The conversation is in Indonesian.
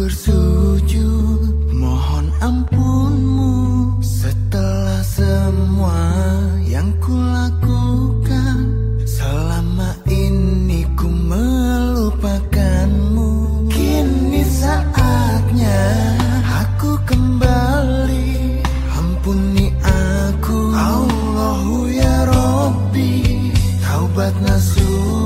bersujud mohon ampunmu. Setelah semua yang kulakukan selama ini ku melupakanmu. Kini saatnya aku kembali. Ampuni aku Allahu ya Robbi taubat nasuh